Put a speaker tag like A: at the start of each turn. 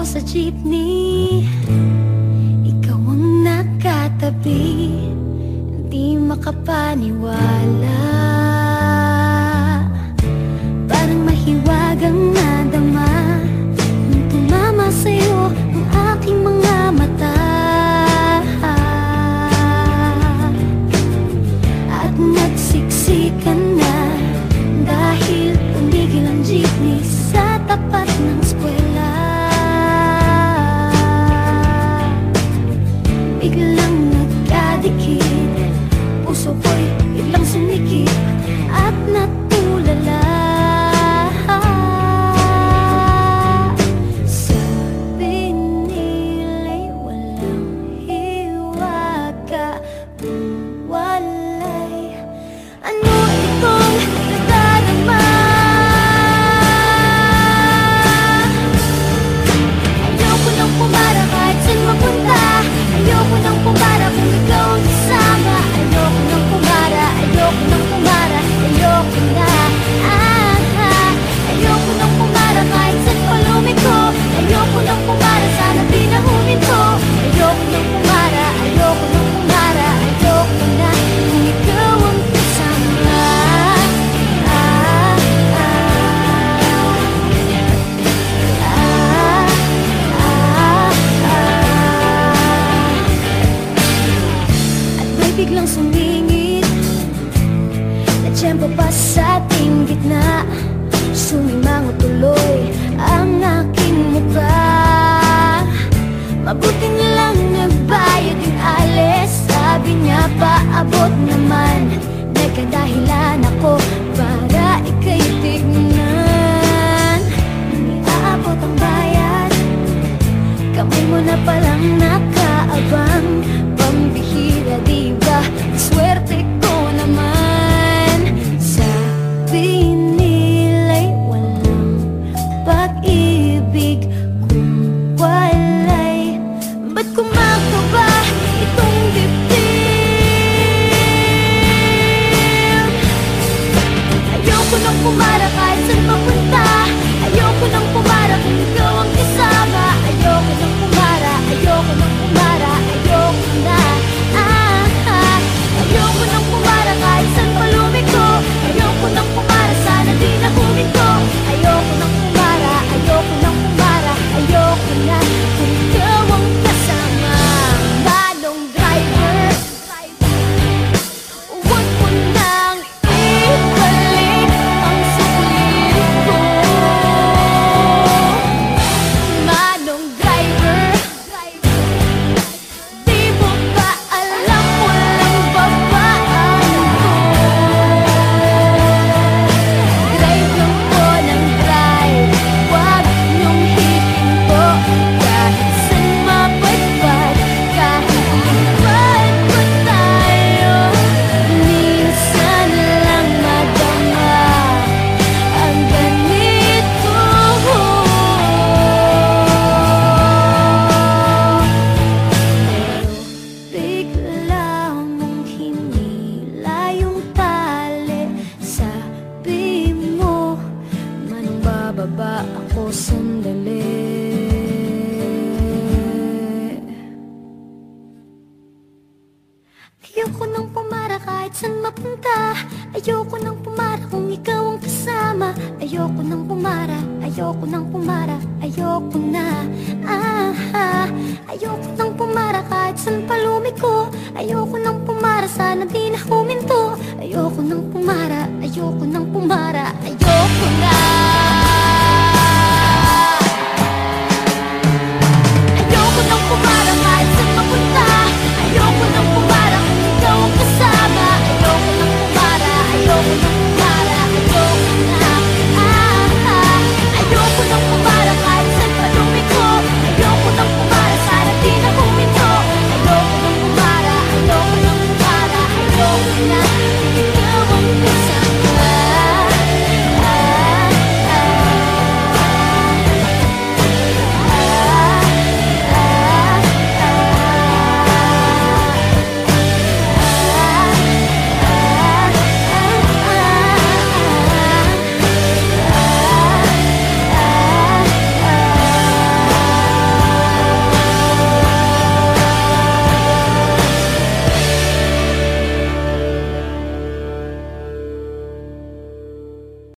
A: ako sa jeepney. Ikaw ang nakatabi Hindi makapaniwala. biglang sumingit. Na tiyempo pa sa ating gitna Sumimangot tuloy ang aking mukha. walay Ba't kumakto ba itong dibdib? Ayoko nang pumarap kahit saan papunta Ayoko nang pumarap ako sandali. Ayoko nang pumara kahit saan mapunta. Ayoko nang pumara kung ikaw ang kasama. Ayoko nang pumara, ayoko nang pumara, ayoko na. Ah. Ayoko nang pumara kahit saan palumi ko. Ayoko nang pumara, sana di na huminto Ayoko nang pumara, ayoko nang pumara, ayoko na.